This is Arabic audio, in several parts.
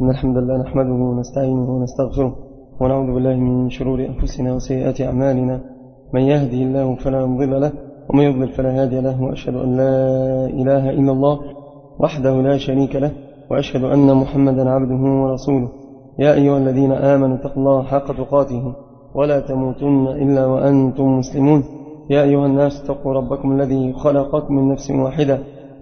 إن الحمد لله نحمده ونستعينه ونستغفره ونعوذ بالله من شرور أنفسنا وسيئات أعمالنا. من يهدي الله فلا مضل له ومن يضلل فلا هادي له وأشهد أن لا إله إلا الله وحده لا شريك له وأشهد أن محمدا عبده ورسوله. يا أيها الذين آمنوا اتقوا الله حق تقاته ولا تموتن إلا وأنتم مسلمون. يا أيها الناس اتقوا ربكم الذي خلقكم من نفس واحدة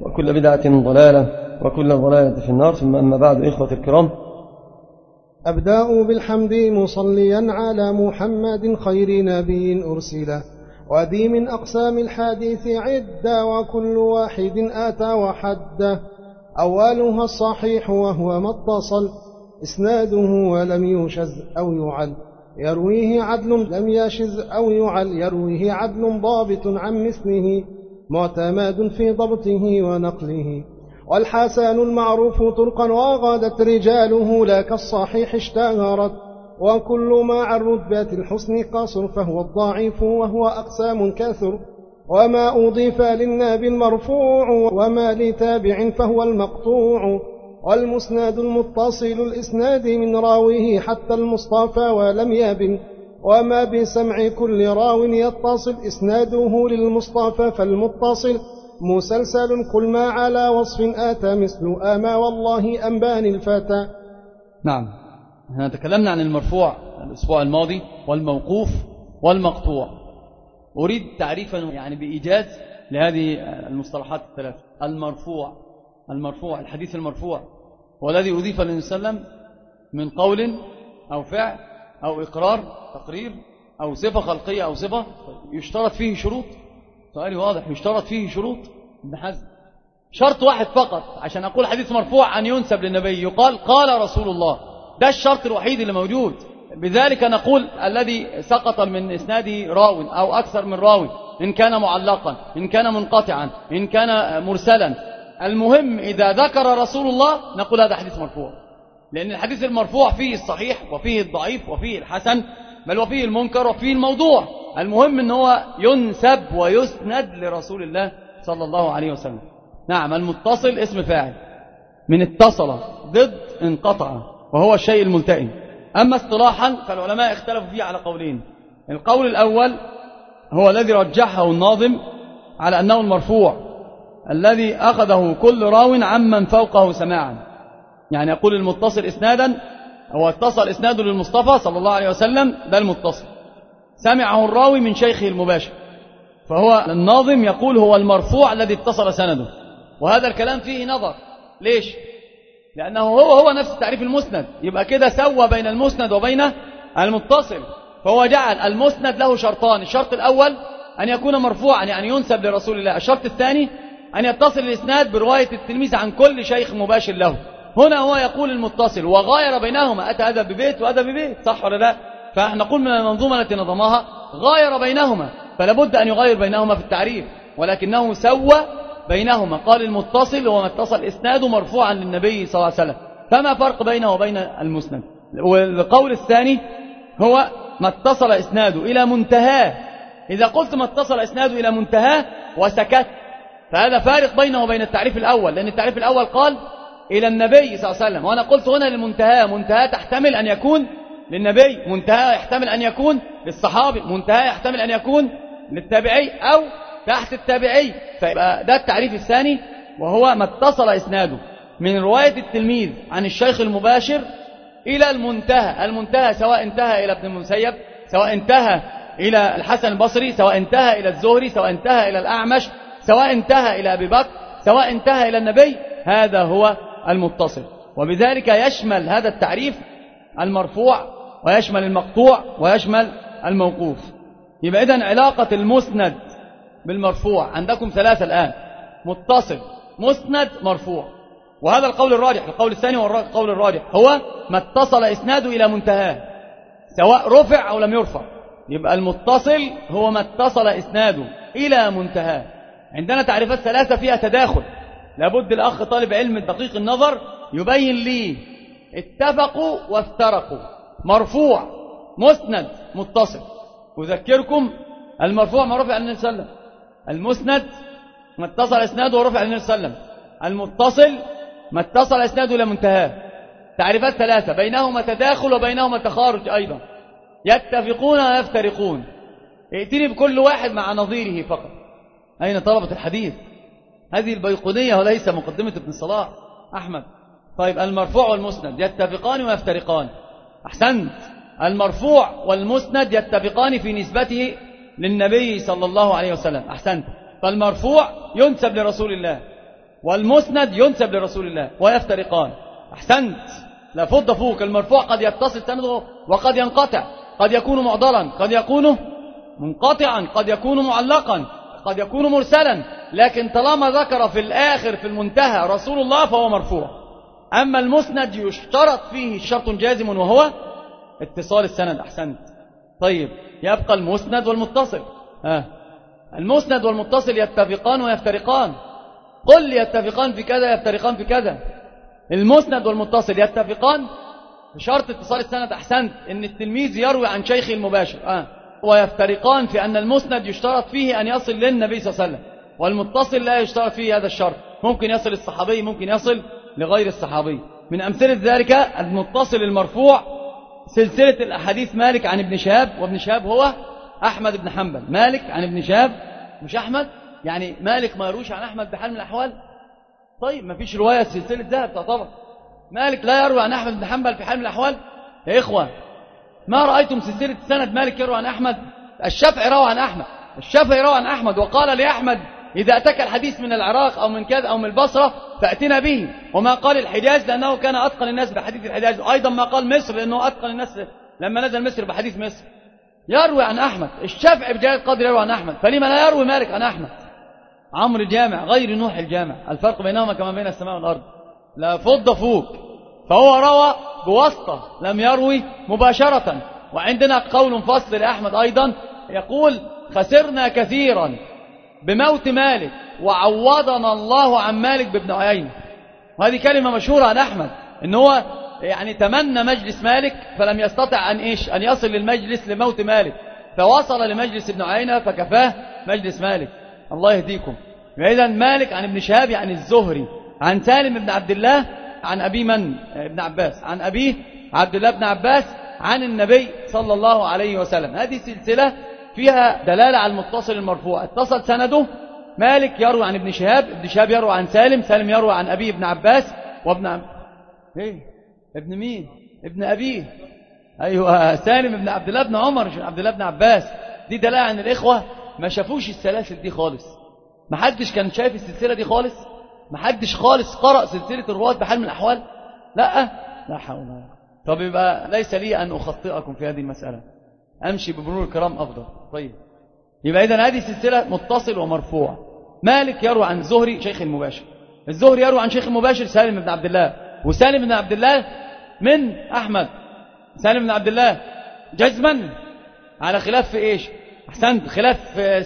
وكل بدعة ضلالة وكل ضلالة في النار. ثم أما بعد إخوة الكرام. أبدأ بالحمد مصليا على محمد خير نبي أرسله وذي من أقسام الحديث عدة وكل واحد آتى وحده أولها الصحيح وهو ما اتصل. إسناده ولم يوشز أو يعل. يرويه عدل لم يشز أو يعل. يرويه عدل ضابط عن مثله. معتمد في ضبطه ونقله. والحسن المعروف طرقا وغادت رجاله لا كالصحيح اشتهرت. وكل ما عن رتبة الحسن قصر فهو الضعيف وهو أقسام كثر. وما أضيف للناب المرفوع وما لتابع فهو المقطوع. والمسند المتصل الإسناد من راويه حتى المصطفى ولم يبن. وما بسمع كل راو يتصل. إسناده للمصطفى فالمتصل. مسلسل كل ما على وصف آتى مثل آما والله أنبان الفتى نعم. إحنا تكلمنا عن المرفوع الأسبوع الماضي والموقوف والمقطوع. أريد تعريفا يعني بإيجاز لهذه المصطلحات الثلاث. المرفوع المرفوع الحديث المرفوع. هو الذي أضيف للنبي وسلم من قول أو فعل أو إقرار تقرير أو صفة خلقية أو صفة يشترط فيه شروط. سؤالي واضح يشترط فيه شروط. ابن حزم. شرط واحد فقط عشان أقول حديث مرفوع أن ينسب للنبي. يقال قال رسول الله. ده الشرط الوحيد اللي موجود. بذلك نقول الذي سقط من إسناده راو أو أكثر من راو إن كان معلقا إن كان منقطعا إن كان مرسلا. المهم إذا ذكر رسول الله نقول هذا حديث مرفوع. لأن الحديث المرفوع فيه الصحيح وفيه الضعيف وفيه الحسن بل وفيه المنكر وفيه الموضوع. المهم إن هو ينسب ويسند لرسول الله صلى الله عليه وسلم. نعم المتصل اسم فاعل. من اتصل ضد انقطع وهو الشيء الملتئم. أما اصطلاحا فالعلماء اختلفوا فيه على قولين. القول الأول هو الذي رجحه الناظم على أنه المرفوع الذي أخذه كل راو عمن فوقه سماعا. يعني يقول المتصل إسنادا هو اتصل إسناده للمصطفى صلى الله عليه وسلم ده المتصل سمعه الراوي من شيخه المباشر. فهو الناظم يقول هو المرفوع الذي اتصل سنده. وهذا الكلام فيه نظر. ليش؟ لأنه هو هو نفس تعريف المسند. يبقى كده سوى بين المسند وبين المتصل. فهو جعل المسند له شرطان. الشرط الأول أن يكون مرفوعا يعني ينسب لرسول الله. الشرط الثاني أن يتصل الإسناد برواية التلميذ عن كل شيخ مباشر له. هنا هو يقول المتصل وغاير بينهما أتى هذا ببيت وهذا ببيت صح ولا لا؟ فنحن نقول من المنظومة التي نظمها غاير بينهما فلا بد أن يغير بينهما في التعريف ولكنه سوى بينهما. قال المتصل هو ما اتصل إسناده مرفوعا للنبي صلى الله عليه وسلم. فما فرق بينه وبين المسند؟ والقول الثاني هو ما اتصل إسناده إلى منتهاه. إذا قلت ما اتصل إسناده إلى منتهاه وسكت. فهذا فارق بينه وبين التعريف الأول لأن التعريف الأول قال إلى النبي صلى الله عليه وسلم. وأنا قلت هنا للمنتهى منتهى تحتمل أن يكون للنبي منتهى يحتمل أن يكون للصحابي منتهى يحتمل أن يكون للتابعي أو تحت التابعي. فيبقى ده التعريف الثاني وهو ما اتصل إسناده من رواية التلميذ عن الشيخ المباشر إلى المنتهى. المنتهى سواء انتهى إلى ابن المسيب سواء انتهى إلى الحسن البصري سواء انتهى إلى الزهري سواء انتهى إلى الأعمش سواء انتهى إلى أبي بكر سواء انتهى إلى النبي. هذا هو المتصل. وبذلك يشمل هذا التعريف المرفوع ويشمل المقطوع ويشمل الموقوف. يبقى إذن علاقة المسند بالمرفوع عندكم ثلاثة الآن. متصل مسند مرفوع. وهذا القول الراجح. القول الثاني هو القول الراجح. هو ما اتصل إسناده إلى منتهاه سواء رفع أو لم يرفع. يبقى المتصل هو ما اتصل إسناده إلى منتهاه. عندنا تعريفات ثلاثة فيها تداخل. لابد الأخ طالب علم دقيق النظر يبين لي اتفقوا وافترقوا. مرفوع مسند متصل. أذكركم المرفوع ما رفع النبي صلى الله عليه وسلم. المسند ما اتصل إسناده ورفع النبي صلى الله عليه وسلم. المتصل ما اتصل إسناده إلى منتهاه. تعريفات ثلاثة بينهما تداخل وبينهما تخارج أيضا. يتفقون ويفترقون. ائتني بكل واحد مع نظيره فقط. أين طلبة الحديث؟ هذه البيقونية وليس مقدمة ابن صلاح. أحمد. طيب المرفوع والمسند يتفقان ويفترقان. أحسنت. المرفوع والمسند يتفقان في نسبته للنبي صلى الله عليه وسلم. أحسنت. فالمرفوع ينسب لرسول الله والمسند ينسب لرسول الله ويفترقان. أحسنت. لا فض فوق. المرفوع قد يتصل سنده وقد ينقطع. قد يكون معضلا قد يكون منقطعا قد يكون معلقا. قد يكون مرسلا لكن طالما ذكر في الآخر في المنتهى رسول الله فهو مرفوع. أما المسند يشترط فيه شرط جازم وهو اتصال السند. أحسنت. طيب يبقى المسند والمتصل. ها. المسند والمتصل يتفقان ويفترقان. قل يتفقان في كذا يفترقان في كذا. المسند والمتصل يتفقان بشرط اتصال السند. أحسنت. إن التلميذ يروي عن شيخه المباشر. آه. ويفترقان في أن المسند يشترط فيه أن يصل للنبي صلى الله عليه وسلم والمتصل لا يشترط فيه هذا الشرط. ممكن يصل الصحابي ممكن يصل لغير الصحابي. من أمثلة ذلك المتصل المرفوع سلسلة الأحاديث مالك عن ابن شهاب وابن شهاب هو أحمد بن حنبل. مالك عن ابن شهاب مش أحمد؟ يعني مالك ما يروش عن أحمد بحال من الأحوال؟ طيب ما فيش رواية سلسلة ذهب تعتبر. مالك لا يروي عن أحمد بن حنبل في حال من الأحوال؟ يا إخوة ما رأيتم سلسلة سند مالك يروي عن أحمد؟ الشافعي روى عن أحمد. الشافعي روى عن أحمد وقال لأحمد إذا أتك الحديث من العراق أو من كذا أو من البصرة فأتنا به. وما قال الحجاز لأنه كان أتقن الناس بحديث الحجاز. أيضا ما قال مصر لأنه أتقن الناس لما نزل مصر بحديث مصر. يروي عن أحمد. الشافعي بجاية قدر يروي عن أحمد. فلما لا يروي مالك عن أحمد؟ عمرو الجامع غير نوح الجامع. الفرق بينهما كما بين السماء والأرض. لا فض فوق. فهو روى بواسطة لم يروي مباشرة. وعندنا قول فصل لأحمد أيضا يقول خسرنا كثيرا بموت مالك وعوضنا الله عن مالك بابن عيينة وهذه كلمة مشهورة عن أحمد إن هو يعني تمنى مجلس مالك فلم يستطع أن إيش أن يصل للمجلس لموت مالك. فوصل لمجلس ابن عيينة فكفاه مجلس مالك. الله يهديكم. إذا مالك عن ابن شهاب عن الزهري. عن سالم بن عبد الله عن أبي من؟ ابن عباس. عن أبيه عبد الله بن عباس عن النبي صلى الله عليه وسلم. هذه سلسلة فيها دلالة على المتصل المرفوع. اتصل سنده مالك يروي عن ابن شهاب ابن شهاب يروي عن سالم سالم يروي عن أبي ابن عباس وابن عب... إيه؟ ابن مين؟ ابن أبيه أيوة سالم ابن عبد الله بن عمر مش عبد الله بن عباس. دي دلالة عن الإخوة ما شافوش السلاسل دي خالص. ما حدش كان شايف السلسلة دي خالص. ما حدش خالص قرأ سلسلة الرواة بحال من الأحوال؟ لا. لا حول طب يبقى ليس لي أن أخطئكم في هذه المسألة. أمشي بمرور الكرام أفضل. طيب. يبقى إذن هذه سلسلة متصل ومرفوع مالك يروى عن الزهري شيخ المباشر. الزهري يروى عن شيخ المباشر سالم بن عبد الله. وسالم بن عبد الله من أحمد. سالم بن عبد الله جزما. على خلاف في إيش؟ أحسنت. خلاف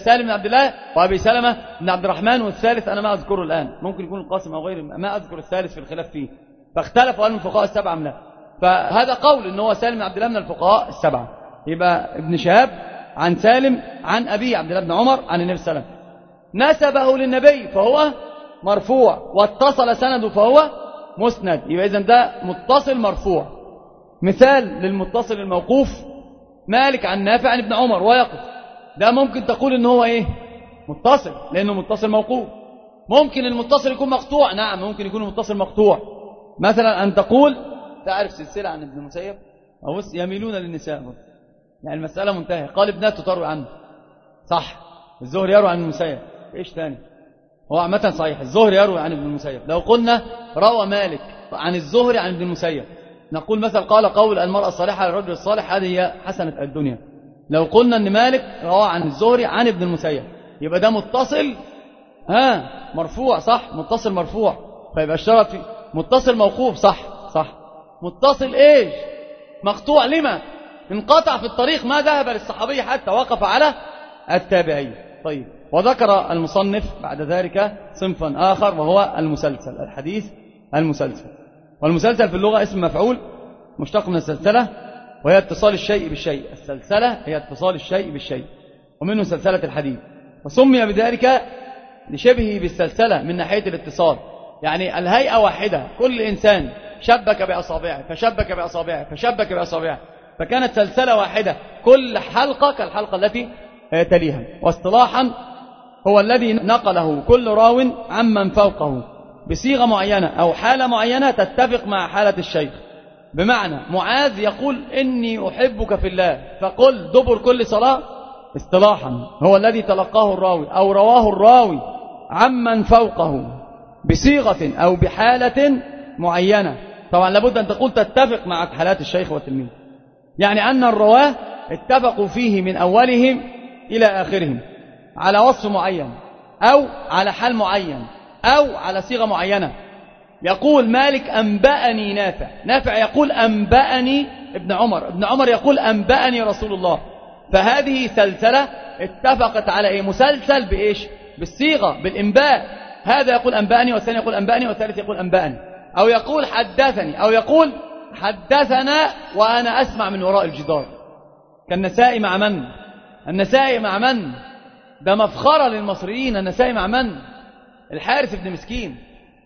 سالم بن عبد الله وأبي سلمة بن عبد الرحمن والثالث أنا ما أذكره الآن. ممكن يكون القاسم أو غيره ما أذكر الثالث في الخلاف فيه. فاختلفوا هل من الفقهاء السبعة أم لا. فهذا قول أنه سالم بن عبد الله من الفقهاء السبعة. يبقى ابن شهاب عن سالم عن أبي عبد الله بن عمر عن النبي صلى الله عليه وسلم. نسبه للنبي فهو مرفوع واتصل سنده فهو مسند. يبقى إذن ده متصل مرفوع. مثال للمتصل الموقوف مالك عن نافع عن ابن عمر ويقف. ده ممكن تقول إن هو إيه؟ متصل لأنه متصل موقوف. ممكن المتصل يكون مقطوع. نعم ممكن يكون المتصل مقطوع. مثلا أن تقول تعرف سلسلة عن ابن المسيب أو يميلون للنساء يعني المسألة منتهية. قال ابنته تروي عنه. صح. الزهر يروي عن المسيب إيش ثاني هو عامة صحيح. الزهر يروي عن ابن المسيب لو قلنا روى مالك عن الزهر عن ابن المسيب نقول مثلا قال قول المرأة الصالحة للرجل الصالح هذه هي حسنة الدنيا. لو قلنا إن مالك روى عن الزهري عن ابن المسيب. يبقى ده متصل ها مرفوع صح؟ متصل مرفوع. فيبقى في متصل موقوف صح صح. متصل إيش؟ مقطوع. لما؟ انقطع في الطريق. ما ذهب للصحابي حتى وقف على التابعي طيب. وذكر المصنف بعد ذلك صنفا آخر وهو المسلسل الحديث المسلسل. والمسلسل في اللغة اسم مفعول مشتق من السلسلة وهي اتصال الشيء بالشيء. السلسلة هي اتصال الشيء بالشيء. ومنه سلسلة الحديث وسمي بذلك لشبهه بالسلسلة من ناحية الاتصال. يعني الهيئة واحدة. كل إنسان شبك بأصابعه فشبك بأصابعه فشبك بأصابعه. فكانت سلسلة واحدة. كل حلقة كالحلقة التي تليها. واصطلاحا هو الذي نقله كل راو عمن فوقه. بصيغة معينة أو حالة معينة تتفق مع حالة الشيخ. بمعنى معاذ يقول إني أحبك في الله. فقل دبر كل صلاة اصطلاحا. هو الذي تلقاه الراوي أو رواه الراوي عمن فوقه بصيغة أو بحالة معينة. طبعا لابد أن تقول تتفق مع حالات الشيخ والتلميذ. يعني أن الرواه اتفقوا فيه من أولهم إلى آخرهم. على وصف معين أو على حال معين أو على صيغة معينة. يقول مالك أنبأني نافع. نافع يقول أنبأني ابن عمر. ابن عمر يقول أنبأني رسول الله. فهذه سلسلة اتفقت على إيه؟ مسلسل بإيش؟ بالصيغة بالإنباء. هذا يقول أنبأني والثاني يقول أنبأني والثالث يقول أنبأني. أو يقول حدثني أو يقول حدثنا وأنا أسمع من وراء الجدار. كالنساء مع من؟ النساء مع من؟ ده مفخرة للمصريين. النساء مع من؟ الحارث بن مسكين.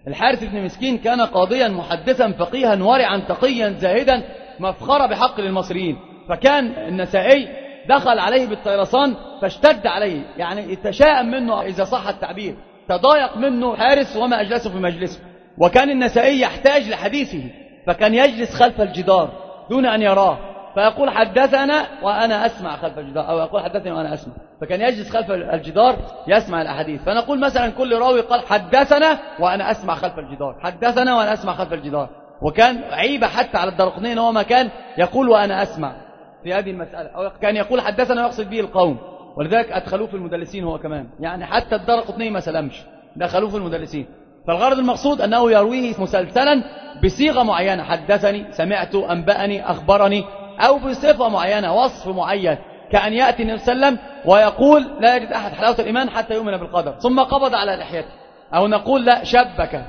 الحارث بن مسكين كان قاضيا محدثا فقيها ورعا تقيا زاهدا مفخرة بحق للمصريين. فكان النسائي دخل عليه بالطيرسان فاشتد عليه. يعني تشاءم منه إذا صح التعبير. تضايق منه حارس وما أجلسه في مجلسه. وكان النسائي يحتاج لحديثه. فكان يجلس خلف الجدار دون أن يراه. فيقول حدثنا وأنا أسمع خلف الجدار أو يقول حدثني وأنا أسمع. فكان يجلس خلف الجدار يسمع الأحاديث. فنقول مثلا كل راوي قال حدثنا وأنا أسمع خلف الجدار. حدثنا وأنا أسمع خلف الجدار. وكان عيبة حتى على الدرقنين هو ما كان يقول وأنا أسمع في هذه المسألة. أو كان يقول حدثنا ويقصد به القوم. ولذلك أدخلوه في المدلسين هو كمان. يعني حتى الدرقطني ما سلمش. دخلوه في المدلسين. فالغرض المقصود أنه يرويه مسلسلا بصيغة معينة. حدثني سمعت أنبأني أخبرني أو بصفة معينة وصف معين. كأن يأتي النبي صلى الله عليه وسلم ويقول لا يجد أحد حلاوة الإيمان حتى يؤمن بالقدر. ثم قبض على لحيته. أو نقول لا شبك.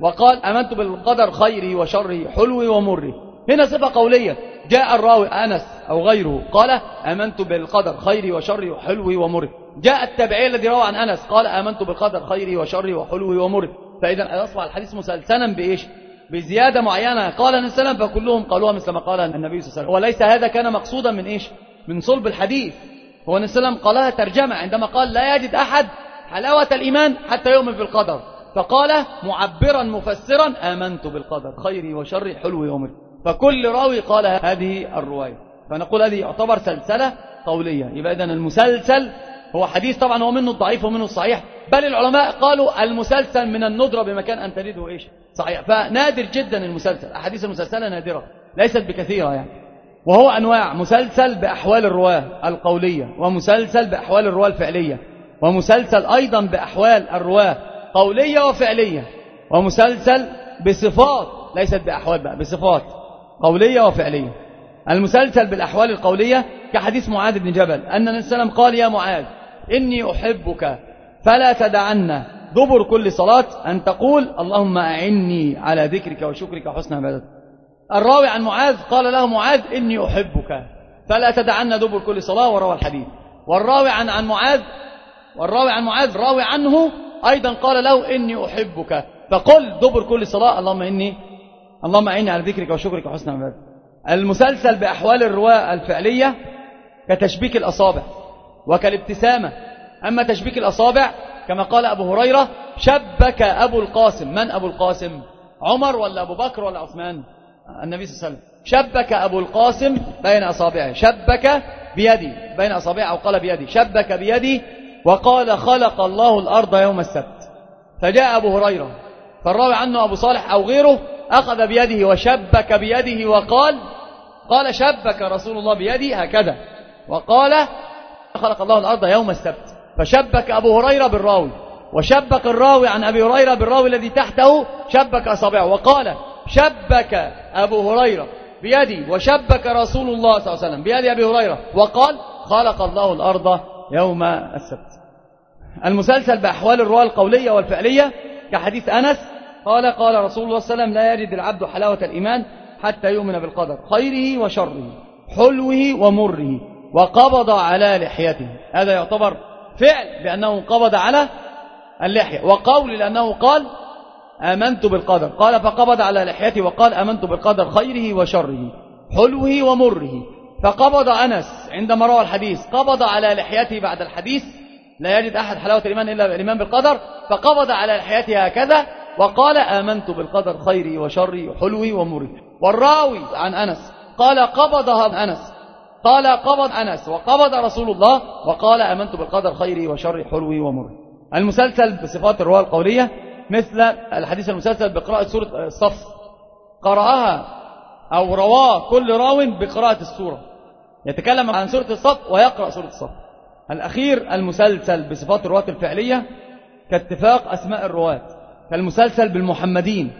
وقال أمنت بالقدر خيره وشره حلوة ومره هنا صفة قولية. جاء الراوي أنس أو غيره. قال أمنت بالقدر خيره وشره حلوة ومره جاء التابعي الذي روى عن أنس. قال آمنت بالقدر خيره وشره وحلوه ومره فإذا أصبح الحديث مسلسلا بإيش؟ بزيادة معينة. قال النبي صلى الله عليه وسلم فكلهم قالوها مثل ما قال النبي صلى الله عليه وسلم. وليس هذا كان مقصودا من إيش؟ من صلب الحديث. هو النبي صلى الله عليه وسلم قالها ترجمة عندما قال لا يجد أحد حلاوة الإيمان حتى يؤمن بالقدر. فقال معبرا مفسرا آمنت بالقدر خيري وشري حلوي ومر فكل راوي قال هذه الرواية. فنقول هذه يعتبر سلسلة قولية يبقى إذن المسلسل هو حديث طبعا هو منه الضعيف ومنه الصحيح بل العلماء قالوا المسلسل من الندرة بمكان أن تريده إيش؟ صحيح. فنادر جدا المسلسل. أحاديث المسلسلة نادرة ليست بكثيرة يعني. وهو أنواع مسلسل بأحوال الرواة القولية ومسلسل بأحوال الرواة الفعلية ومسلسل أيضا بأحوال الرواة قولية وفعلية ومسلسل بصفات ليست بأحوال بقى بصفات قولية وفعلية. المسلسل بالأحوال القولية كحديث معاذ بن جبل أن النبي صلى الله عليه وسلم قال يا معاذ إني أحبك فلا تدعن دبر كل صلاة أن تقول اللهم أعني على ذكرك وشكرك وحسن عبادتك. الراوي عن معاذ قال له معاذ إني أحبك. فلا تدعن دبر كل صلاة وروى الحديث. والراوي عن عن معاذ والراوي عن معاذ راوي عنه أيضا قال له إني أحبك. فقل دبر كل صلاة. اللهم إني اللهم أعني على ذكرك وشكرك وحسن عبادتك المسلسل بأحوال الرواة الفعلية كتشبيك الأصابع وكالابتسامة. أما تشبيك الأصابع كما قال أبو هريرة شبك أبو القاسم. من أبو القاسم؟ عمر ولا أبو بكر ولا عثمان؟ النبي صلى الله عليه وسلم. شبك أبو القاسم بين أصابعه. شبك بيدي بين أصابعه أو قال بيدي. شبك بيدي وقال خلق الله الأرض يوم السبت. فجاء أبو هريرة. فالراوي عنه أبو صالح أو غيره أخذ بيده وشبك بيده وقال قال شبك رسول الله بيدي هكذا. وقال خلق الله الأرض يوم السبت. فشبك أبو هريرة بالراوي. وشبك الراوي عن أبي هريرة بالراوي الذي تحته شبك أصابعه. وقال شبك أبو هريرة بيدي وشبك رسول الله صلى الله عليه وسلم بيد أبي هريرة. وقال خلق الله الأرض يوم السبت. المسلسل بأحوال الرواة القولية والفعلية كحديث أنس قال قال رسول الله صلى الله عليه وسلم لا يجد العبد حلاوة الإيمان حتى يؤمن بالقدر خيره وشره حلوة ومره وقبض على لحيته. هذا يعتبر فعل بأنه قبض على اللحية. وقول لأنه قال آمنت بالقدر. قال فقبض على لحيته وقال آمنت بالقدر خيره وشره حلوة ومره. فقبض أنس عندما روى الحديث قبض على لحيته بعد الحديث. لا يجد أحد حلاوة الإيمان إلا الإيمان بالقدر. فقبض على لحيته هكذا وقال آمنت بالقدر خيري وشري حلوي ومري والراوي عن أنس قال قبضها أنس. قال قبض أنس وقبض رسول الله وقال آمنت بالقدر خيري وشري حلوي ومري المسلسل بصفات الرواية القولية مثل الحديث المسلسل بقراءة سورة الصف. قرأها أو رواه كل راو بقراءة السورة. يتكلم عن سورة الصف ويقرأ سورة الصف. الأخير المسلسل بصفات الرواة الفعلية كاتفاق أسماء الرواة. كالمسلسل بالمحمدين.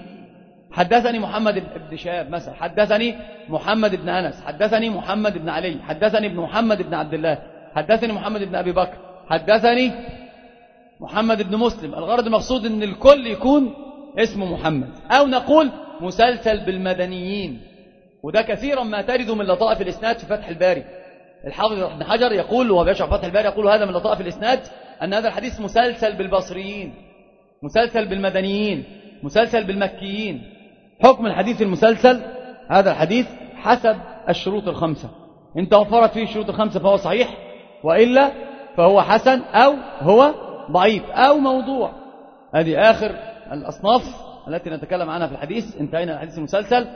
حدثني محمد بن شهاب مثلا. حدثني محمد بن أنس. حدثني محمد بن علي. حدثني ابن محمد بن عبد الله. حدثني محمد بن أبي بكر. حدثني محمد بن مسلم. الغرض المقصود إن الكل يكون اسمه محمد. أو نقول مسلسل بالمدنيين. وده كثيرا ما ترد من لطائف الإسناد في فتح الباري. الحافظ ابن حجر يقول وهو بيشرح فتح الباري يقول هذا من لطائف الإسناد أن هذا الحديث مسلسل بالبصريين مسلسل بالمدنيين مسلسل بالمكيين. حكم الحديث المسلسل هذا الحديث حسب الشروط الخمسة. إن توفرت فيه الشروط الخمسة فهو صحيح وإلا فهو حسن أو هو ضعيف أو موضوع. هذه آخر الأصناف التي نتكلم عنها في الحديث. انتهينا الحديث المسلسل.